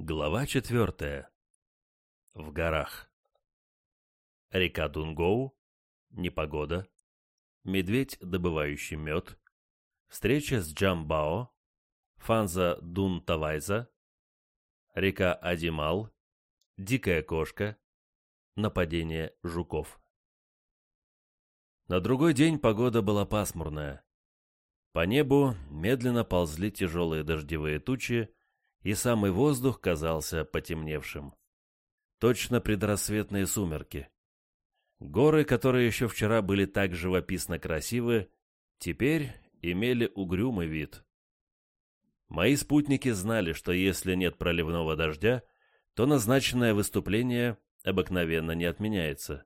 Глава четвертая. В горах. Река Дунгоу, непогода, медведь, добывающий мед, встреча с Джамбао, Фанза Дун Тавайза, река Адимал, дикая кошка, нападение жуков. На другой день погода была пасмурная. По небу медленно ползли тяжелые дождевые тучи, и самый воздух казался потемневшим. Точно предрассветные сумерки. Горы, которые еще вчера были так живописно красивы, теперь имели угрюмый вид. Мои спутники знали, что если нет проливного дождя, то назначенное выступление обыкновенно не отменяется.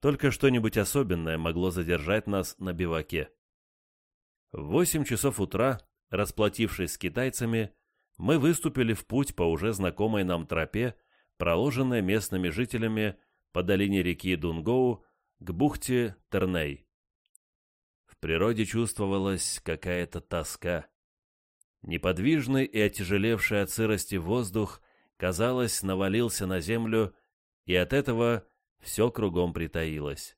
Только что-нибудь особенное могло задержать нас на биваке. В восемь часов утра, расплатившись с китайцами, мы выступили в путь по уже знакомой нам тропе, проложенной местными жителями по долине реки Дунгоу к бухте Терней. В природе чувствовалась какая-то тоска. Неподвижный и отяжелевший от сырости воздух, казалось, навалился на землю, и от этого все кругом притаилось.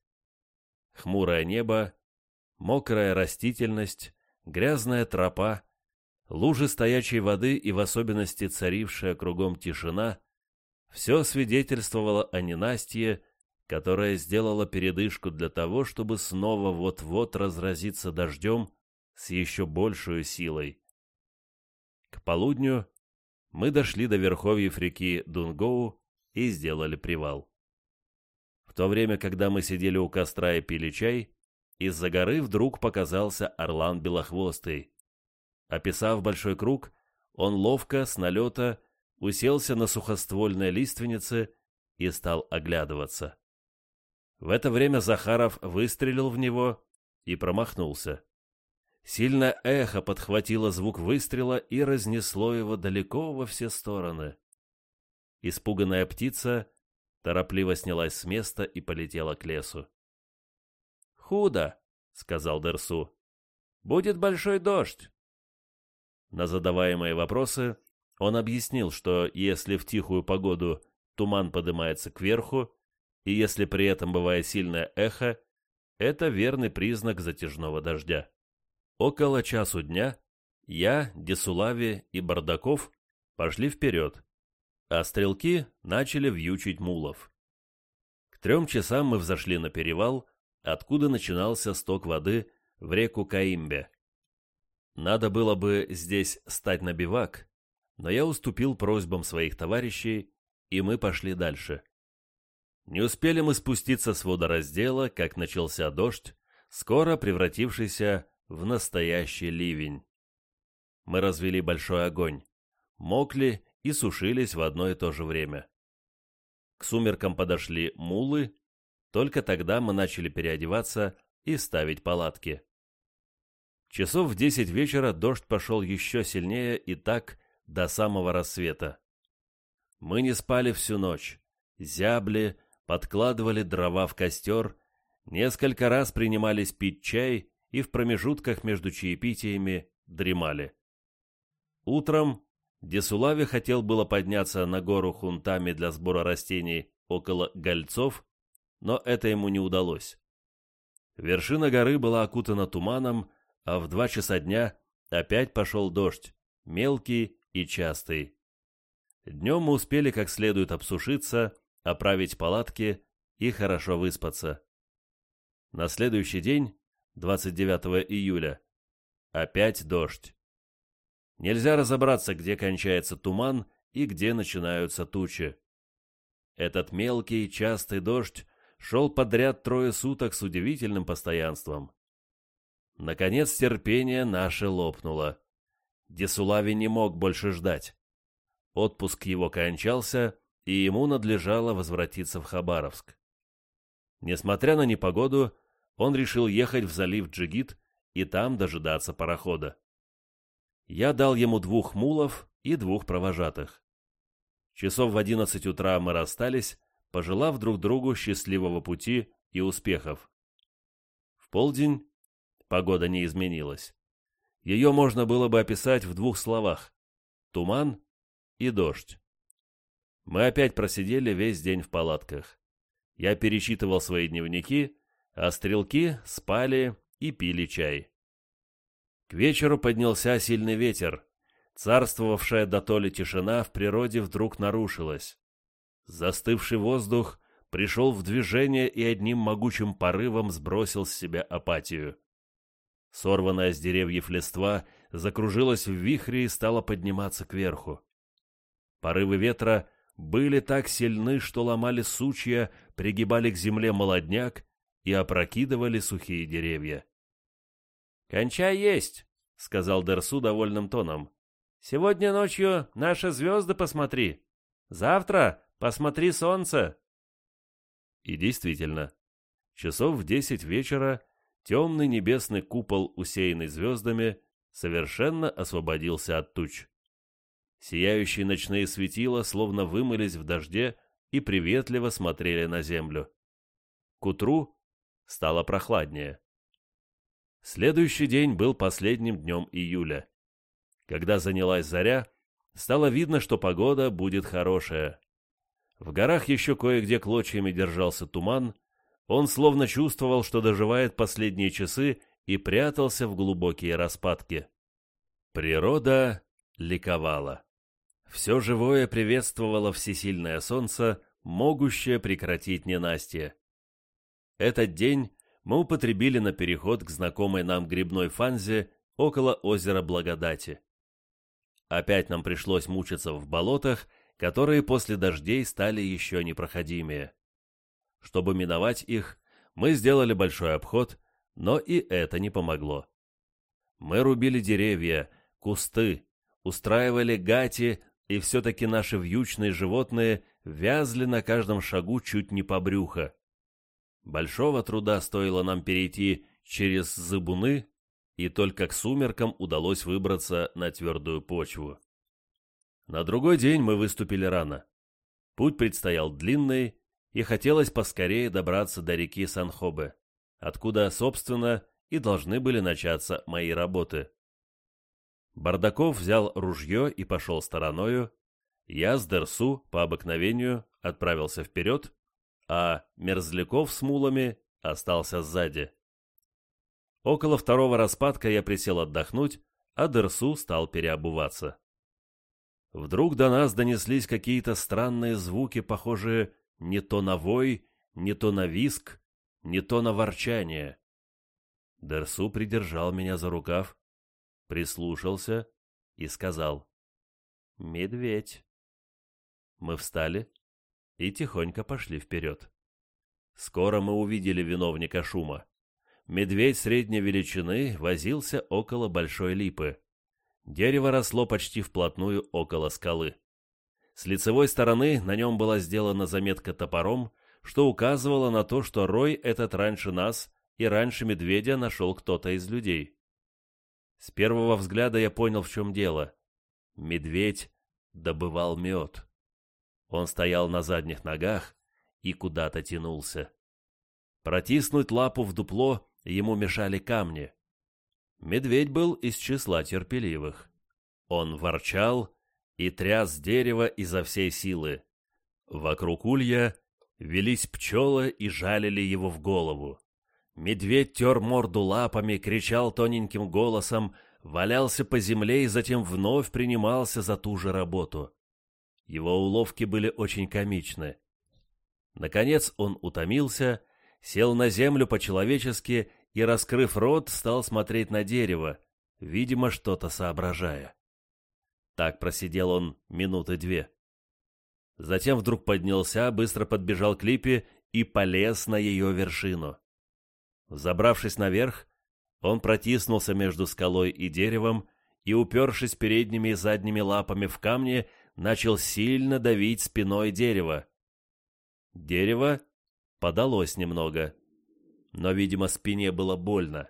Хмурое небо, мокрая растительность, грязная тропа, лужи стоячей воды и в особенности царившая кругом тишина, все свидетельствовало о ненастье, которая сделала передышку для того, чтобы снова вот-вот разразиться дождем с еще большей силой. К полудню мы дошли до верховьев реки Дунгоу и сделали привал. В то время, когда мы сидели у костра и пили чай, из-за горы вдруг показался орлан белохвостый. Описав большой круг, он ловко, с налета, уселся на сухоствольной лиственнице и стал оглядываться. В это время Захаров выстрелил в него и промахнулся. Сильное эхо подхватило звук выстрела и разнесло его далеко во все стороны. Испуганная птица торопливо снялась с места и полетела к лесу. «Худо», — сказал Дерсу. «Будет большой дождь». На задаваемые вопросы он объяснил, что если в тихую погоду туман поднимается кверху, и если при этом бывает сильное эхо, это верный признак затяжного дождя. Около часу дня я, Десулави и Бардаков пошли вперед, а стрелки начали вьючить мулов. К трем часам мы взошли на перевал, откуда начинался сток воды в реку Каимбе. Надо было бы здесь стать на бивак, но я уступил просьбам своих товарищей, и мы пошли дальше. Не успели мы спуститься с водораздела, как начался дождь, скоро превратившийся в настоящий ливень. Мы развели большой огонь, мокли и сушились в одно и то же время. К сумеркам подошли мулы, только тогда мы начали переодеваться и ставить палатки. Часов в десять вечера дождь пошел еще сильнее и так до самого рассвета. Мы не спали всю ночь, зябли, подкладывали дрова в костер, несколько раз принимались пить чай и в промежутках между чаепитиями дремали. Утром Десулави хотел было подняться на гору хунтами для сбора растений около гольцов, но это ему не удалось. Вершина горы была окутана туманом, а в два часа дня опять пошел дождь, мелкий и частый. Днем мы успели как следует обсушиться, оправить палатки и хорошо выспаться. На следующий день, 29 июля, опять дождь. Нельзя разобраться, где кончается туман и где начинаются тучи. Этот мелкий, частый дождь шел подряд трое суток с удивительным постоянством. Наконец терпение наше лопнуло. Десулави не мог больше ждать. Отпуск его кончался, и ему надлежало возвратиться в Хабаровск. Несмотря на непогоду, он решил ехать в залив Джигит и там дожидаться парохода. Я дал ему двух мулов и двух провожатых. Часов в одиннадцать утра мы расстались, пожелав друг другу счастливого пути и успехов. В полдень Погода не изменилась. Ее можно было бы описать в двух словах – туман и дождь. Мы опять просидели весь день в палатках. Я перечитывал свои дневники, а стрелки спали и пили чай. К вечеру поднялся сильный ветер. Царствовавшая до толи тишина в природе вдруг нарушилась. Застывший воздух пришел в движение и одним могучим порывом сбросил с себя апатию. Сорванная с деревьев листва закружилась в вихре и стала подниматься кверху. Порывы ветра были так сильны, что ломали сучья, пригибали к земле молодняк и опрокидывали сухие деревья. «Кончай есть!» — сказал Дерсу довольным тоном. «Сегодня ночью наши звезды посмотри. Завтра посмотри солнце!» И действительно, часов в десять вечера темный небесный купол, усеянный звездами, совершенно освободился от туч. Сияющие ночные светила словно вымылись в дожде и приветливо смотрели на землю. К утру стало прохладнее. Следующий день был последним днем июля. Когда занялась заря, стало видно, что погода будет хорошая. В горах еще кое-где клочьями держался туман, он словно чувствовал, что доживает последние часы и прятался в глубокие распадки. Природа ликовала. Все живое приветствовало всесильное солнце, могущее прекратить ненастье. Этот день мы употребили на переход к знакомой нам грибной фанзе около озера Благодати. Опять нам пришлось мучиться в болотах, которые после дождей стали еще непроходимее. Чтобы миновать их, мы сделали большой обход, но и это не помогло. Мы рубили деревья, кусты, устраивали гати, и все-таки наши вьючные животные вязли на каждом шагу чуть не по брюхо. Большого труда стоило нам перейти через зыбуны, и только к сумеркам удалось выбраться на твердую почву. На другой день мы выступили рано. Путь предстоял длинный, и хотелось поскорее добраться до реки Санхобе, откуда, собственно, и должны были начаться мои работы. Бардаков взял ружье и пошел стороною, я с Дерсу, по обыкновению, отправился вперед, а Мерзляков с мулами остался сзади. Около второго распадка я присел отдохнуть, а Дерсу стал переобуваться. Вдруг до нас донеслись какие-то странные звуки, похожие не то на вой, не то на виск, не то на ворчание. Дерсу придержал меня за рукав, прислушался и сказал «Медведь». Мы встали и тихонько пошли вперед. Скоро мы увидели виновника шума. Медведь средней величины возился около большой липы. Дерево росло почти вплотную около скалы. С лицевой стороны на нем была сделана заметка топором, что указывало на то, что рой этот раньше нас и раньше медведя нашел кто-то из людей. С первого взгляда я понял, в чем дело. Медведь добывал мед. Он стоял на задних ногах и куда-то тянулся. Протиснуть лапу в дупло ему мешали камни. Медведь был из числа терпеливых. Он ворчал и тряс дерево изо всей силы. Вокруг улья велись пчелы и жалили его в голову. Медведь тер морду лапами, кричал тоненьким голосом, валялся по земле и затем вновь принимался за ту же работу. Его уловки были очень комичны. Наконец он утомился, сел на землю по-человечески и, раскрыв рот, стал смотреть на дерево, видимо, что-то соображая. Так просидел он минуты две. Затем вдруг поднялся, быстро подбежал к липе и полез на ее вершину. Забравшись наверх, он протиснулся между скалой и деревом и, упершись передними и задними лапами в камни, начал сильно давить спиной дерево. Дерево подалось немного но, видимо, спине было больно.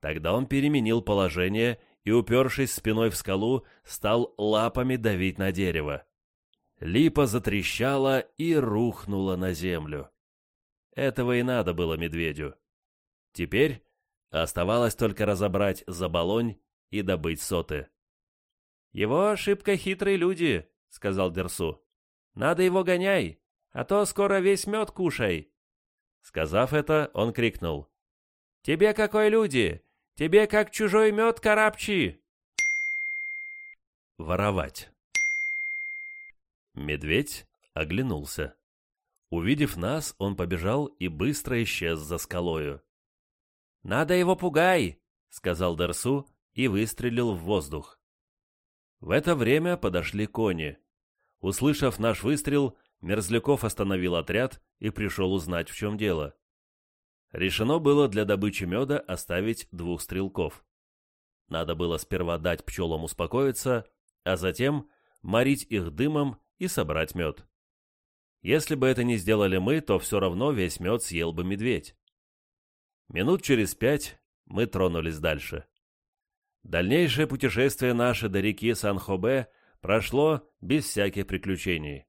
Тогда он переменил положение и, упершись спиной в скалу, стал лапами давить на дерево. Липа затрещала и рухнула на землю. Этого и надо было медведю. Теперь оставалось только разобрать заболонь и добыть соты. «Его ошибка хитрые люди», — сказал Дерсу. Надо его гоняй, а то скоро весь мед кушай!» Сказав это, он крикнул. «Тебе какой люди? Тебе как чужой мед карапчи!» Воровать. Медведь оглянулся. Увидев нас, он побежал и быстро исчез за скалою. «Надо его пугай!» — сказал Дерсу и выстрелил в воздух. В это время подошли кони. Услышав наш выстрел, Мерзляков остановил отряд и пришел узнать, в чем дело. Решено было для добычи меда оставить двух стрелков. Надо было сперва дать пчелам успокоиться, а затем морить их дымом и собрать мед. Если бы это не сделали мы, то все равно весь мед съел бы медведь. Минут через пять мы тронулись дальше. Дальнейшее путешествие наше до реки Сан-Хобе прошло без всяких приключений.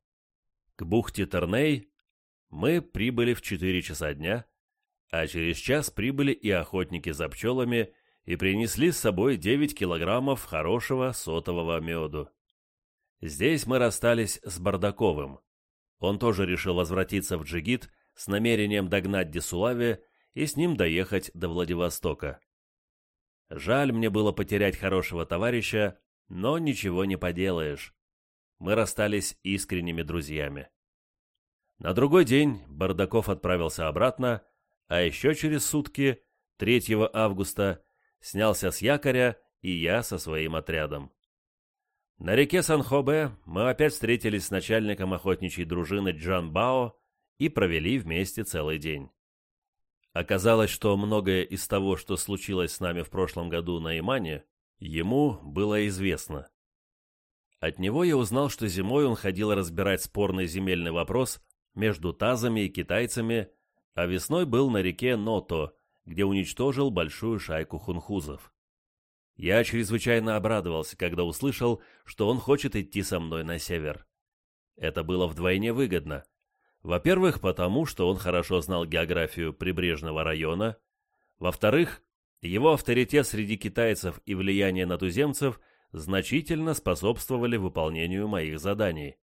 К бухте Терней мы прибыли в 4 часа дня, а через час прибыли и охотники за пчелами и принесли с собой 9 килограммов хорошего сотового меду. Здесь мы расстались с Бардаковым. Он тоже решил возвратиться в Джигит с намерением догнать Десулаве и с ним доехать до Владивостока. Жаль мне было потерять хорошего товарища, но ничего не поделаешь. Мы расстались искренними друзьями. На другой день Бардаков отправился обратно, а еще через сутки, 3 августа, снялся с якоря и я со своим отрядом. На реке Санхобе мы опять встретились с начальником охотничьей дружины Джан Бао и провели вместе целый день. Оказалось, что многое из того, что случилось с нами в прошлом году на Имане, ему было известно. От него я узнал, что зимой он ходил разбирать спорный земельный вопрос между тазами и китайцами, а весной был на реке Ното, где уничтожил большую шайку хунхузов. Я чрезвычайно обрадовался, когда услышал, что он хочет идти со мной на север. Это было вдвойне выгодно. Во-первых, потому что он хорошо знал географию прибрежного района. Во-вторых, его авторитет среди китайцев и влияние на туземцев значительно способствовали выполнению моих заданий.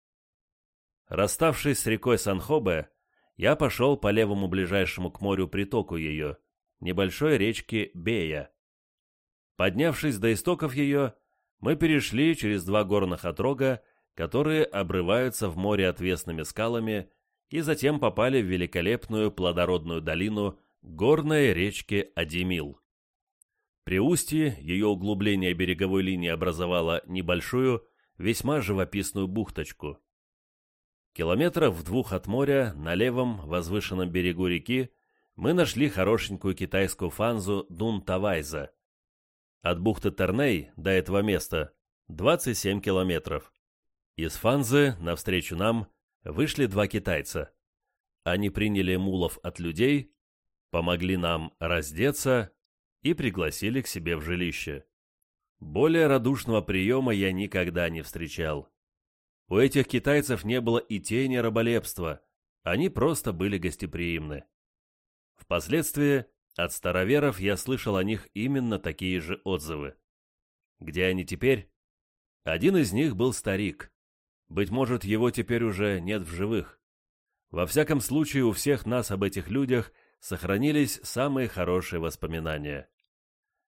Расставшись с рекой Санхобе, я пошел по левому ближайшему к морю притоку ее, небольшой речки Бея. Поднявшись до истоков ее, мы перешли через два горных отрога, которые обрываются в море отвесными скалами, и затем попали в великолепную плодородную долину горной речки Адимил. При устье ее углубление береговой линии образовало небольшую, весьма живописную бухточку. Километров в двух от моря, на левом возвышенном берегу реки, мы нашли хорошенькую китайскую фанзу Дун-Тавайза, от бухты Терней до этого места 27 километров. Из Фанзы навстречу нам вышли два китайца. Они приняли мулов от людей, помогли нам раздеться и пригласили к себе в жилище. Более радушного приема я никогда не встречал. У этих китайцев не было и тени раболепства, они просто были гостеприимны. Впоследствии от староверов я слышал о них именно такие же отзывы. Где они теперь? Один из них был старик. Быть может, его теперь уже нет в живых. Во всяком случае, у всех нас об этих людях сохранились самые хорошие воспоминания.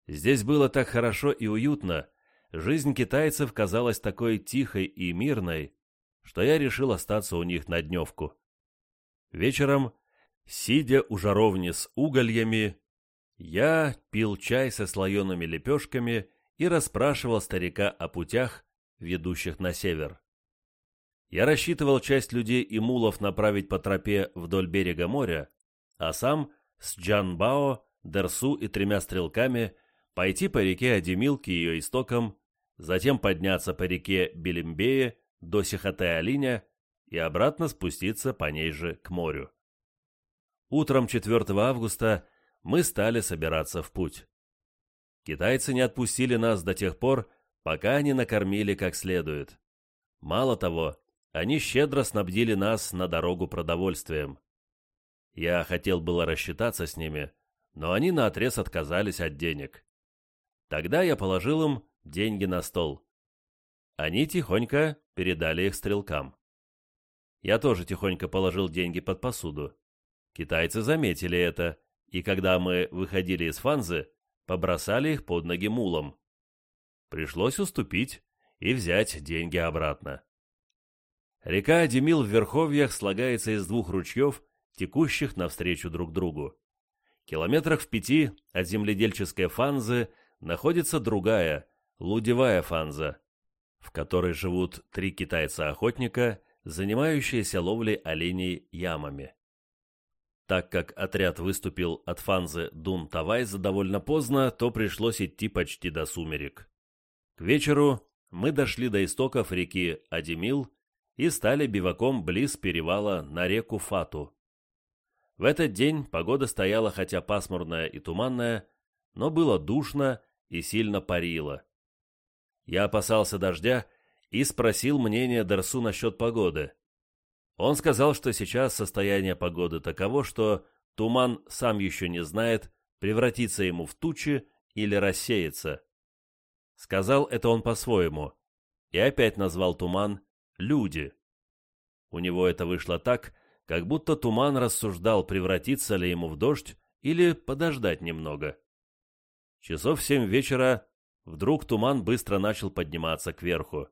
Здесь было так хорошо и уютно, жизнь китайцев казалась такой тихой и мирной, что я решил остаться у них на дневку. Вечером Сидя у жаровни с угольями, я пил чай со слоеными лепешками и расспрашивал старика о путях, ведущих на север. Я рассчитывал часть людей и мулов направить по тропе вдоль берега моря, а сам с Джанбао, Дерсу и тремя стрелками пойти по реке Адемил к ее истокам, затем подняться по реке Белимбее до Сихотэ-Алиня и обратно спуститься по ней же к морю. Утром 4 августа мы стали собираться в путь. Китайцы не отпустили нас до тех пор, пока не накормили как следует. Мало того, они щедро снабдили нас на дорогу продовольствием. Я хотел было рассчитаться с ними, но они наотрез отказались от денег. Тогда я положил им деньги на стол. Они тихонько передали их стрелкам. Я тоже тихонько положил деньги под посуду. Китайцы заметили это, и когда мы выходили из Фанзы, побросали их под ноги мулам. Пришлось уступить и взять деньги обратно. Река Адемил в Верховьях слагается из двух ручьев, текущих навстречу друг другу. Километрах в пяти от земледельческой Фанзы находится другая, лудевая Фанза, в которой живут три китайца-охотника, занимающиеся ловлей оленей ямами. Так как отряд выступил от Фанзы Дун-Тавайза довольно поздно, то пришлось идти почти до сумерек. К вечеру мы дошли до истоков реки Адемил и стали биваком близ перевала на реку Фату. В этот день погода стояла хотя пасмурная и туманная, но было душно и сильно парило. Я опасался дождя и спросил мнение Дарсу насчет погоды. Он сказал, что сейчас состояние погоды таково, что туман сам еще не знает, превратится ему в тучи или рассеется. Сказал это он по-своему, и опять назвал туман «люди». У него это вышло так, как будто туман рассуждал, превратиться ли ему в дождь или подождать немного. Часов семь вечера вдруг туман быстро начал подниматься кверху.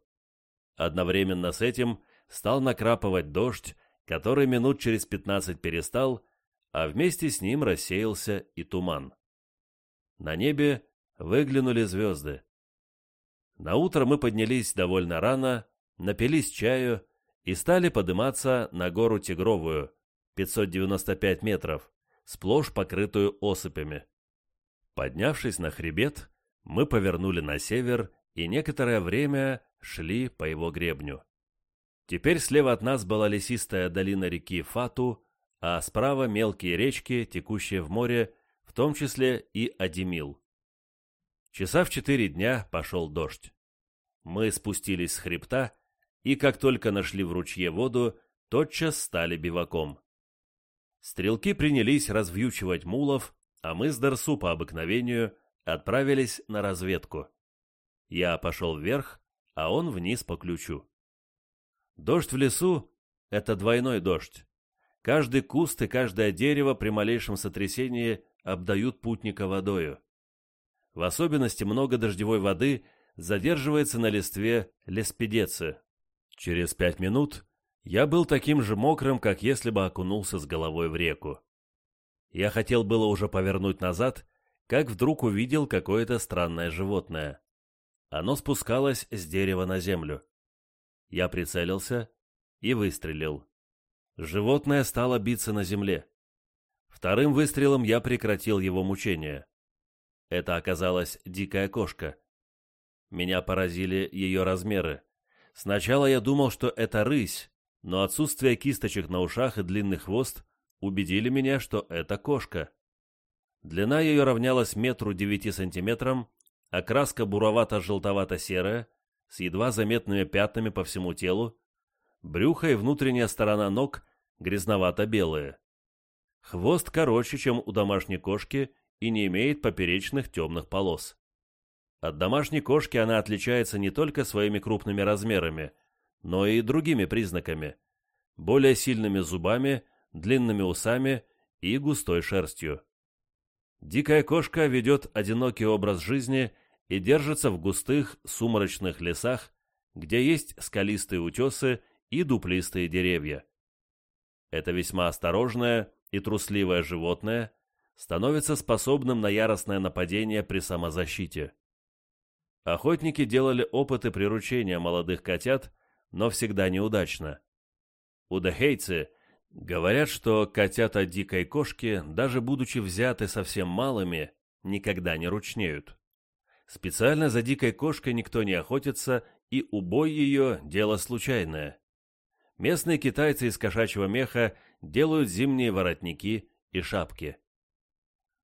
Одновременно с этим стал накрапывать дождь, который минут через пятнадцать перестал, а вместе с ним рассеялся и туман. На небе выглянули звезды. На утро мы поднялись довольно рано, напились чаю и стали подниматься на гору Тигровую, 595 метров, сплошь покрытую осыпями. Поднявшись на хребет, мы повернули на север и некоторое время шли по его гребню. Теперь слева от нас была лесистая долина реки Фату, а справа мелкие речки, текущие в море, в том числе и Адемил. Часа в четыре дня пошел дождь. Мы спустились с хребта, и как только нашли в ручье воду, тотчас стали биваком. Стрелки принялись развьючивать мулов, а мы с Дарсу по обыкновению отправились на разведку. Я пошел вверх, а он вниз по ключу. Дождь в лесу — это двойной дождь. Каждый куст и каждое дерево при малейшем сотрясении обдают путника водою. В особенности много дождевой воды задерживается на листве леспедецы. Через пять минут я был таким же мокрым, как если бы окунулся с головой в реку. Я хотел было уже повернуть назад, как вдруг увидел какое-то странное животное. Оно спускалось с дерева на землю. Я прицелился и выстрелил. Животное стало биться на земле. Вторым выстрелом я прекратил его мучение. Это оказалась дикая кошка. Меня поразили ее размеры. Сначала я думал, что это рысь, но отсутствие кисточек на ушах и длинный хвост убедили меня, что это кошка. Длина ее равнялась метру девяти сантиметрам, окраска буровато-желтовато-серая, с едва заметными пятнами по всему телу, брюхо и внутренняя сторона ног грязновато-белые. Хвост короче, чем у домашней кошки и не имеет поперечных темных полос. От домашней кошки она отличается не только своими крупными размерами, но и другими признаками – более сильными зубами, длинными усами и густой шерстью. Дикая кошка ведет одинокий образ жизни и держится в густых сумрачных лесах, где есть скалистые утесы и дуплистые деревья. Это весьма осторожное и трусливое животное становится способным на яростное нападение при самозащите. Охотники делали опыты приручения молодых котят, но всегда неудачно. Удахейцы говорят, что котята дикой кошки, даже будучи взяты совсем малыми, никогда не ручнеют. Специально за дикой кошкой никто не охотится, и убой ее – дело случайное. Местные китайцы из кошачьего меха делают зимние воротники и шапки.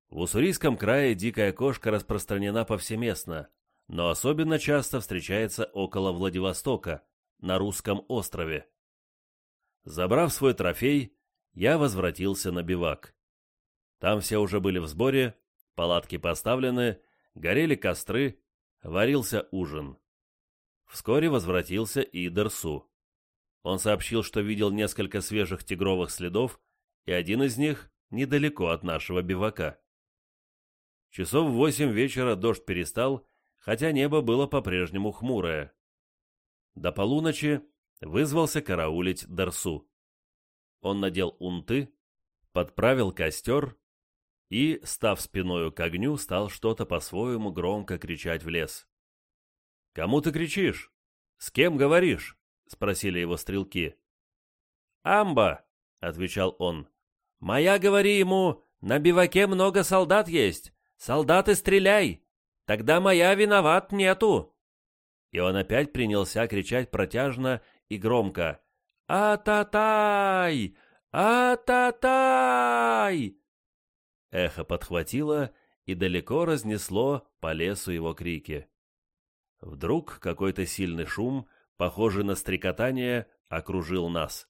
В Уссурийском крае дикая кошка распространена повсеместно, но особенно часто встречается около Владивостока, на русском острове. Забрав свой трофей, я возвратился на бивак. Там все уже были в сборе, палатки поставлены, горели костры, варился ужин. Вскоре возвратился и Дерсу. Он сообщил, что видел несколько свежих тигровых следов, и один из них недалеко от нашего бивака. Часов в восемь вечера дождь перестал, хотя небо было по-прежнему хмурое. До полуночи вызвался караулить Дарсу. Он надел унты, подправил костер и, став спиною к огню, стал что-то по-своему громко кричать в лес. «Кому ты кричишь? С кем говоришь?» — спросили его стрелки. «Амба!» — отвечал он. «Моя, говори ему, на биваке много солдат есть. Солдаты, стреляй! Тогда моя виноват нету!» И он опять принялся кричать протяжно и громко. «А-та-тай! А-та-тай!» Эхо подхватило и далеко разнесло по лесу его крики. Вдруг какой-то сильный шум, похожий на стрекотание, окружил нас.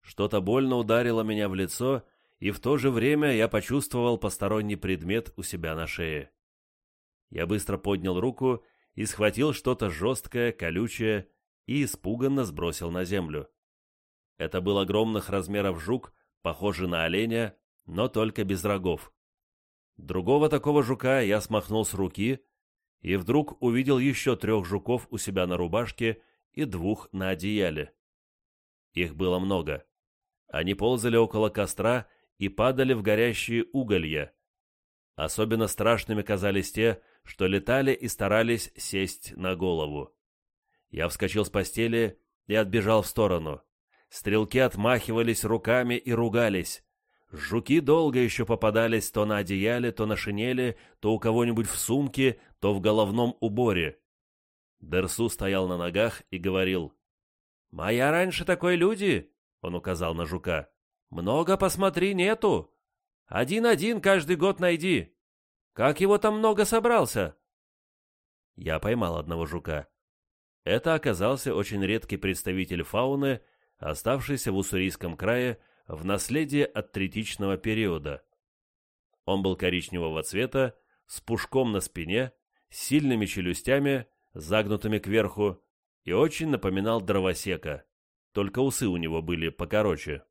Что-то больно ударило меня в лицо, и в то же время я почувствовал посторонний предмет у себя на шее. Я быстро поднял руку и схватил что-то жесткое, колючее и испуганно сбросил на землю. Это был огромных размеров жук, похожий на оленя, но только без рогов. Другого такого жука я смахнул с руки и вдруг увидел еще трех жуков у себя на рубашке и двух на одеяле. Их было много. Они ползали около костра и падали в горящие уголья. Особенно страшными казались те, что летали и старались сесть на голову. Я вскочил с постели и отбежал в сторону. Стрелки отмахивались руками и ругались. Жуки долго еще попадались то на одеяле, то на шинели, то у кого-нибудь в сумке, то в головном уборе. Дерсу стоял на ногах и говорил. «Моя раньше такой люди!» — он указал на жука. «Много, посмотри, нету. Один-один каждый год найди. Как его там много собрался?» Я поймал одного жука. Это оказался очень редкий представитель фауны, оставшийся в Уссурийском крае в наследие от третичного периода. Он был коричневого цвета, с пушком на спине, сильными челюстями, загнутыми кверху, и очень напоминал дровосека, только усы у него были покороче.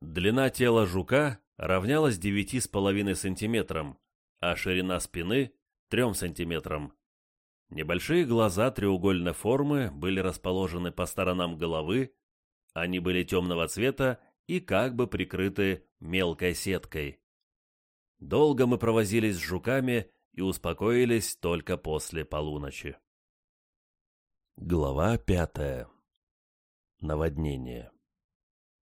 Длина тела жука равнялась девяти с половиной сантиметрам, а ширина спины — трем сантиметрам. Небольшие глаза треугольной формы были расположены по сторонам головы, они были темного цвета и как бы прикрыты мелкой сеткой. Долго мы провозились с жуками и успокоились только после полуночи. Глава пятая. Наводнение.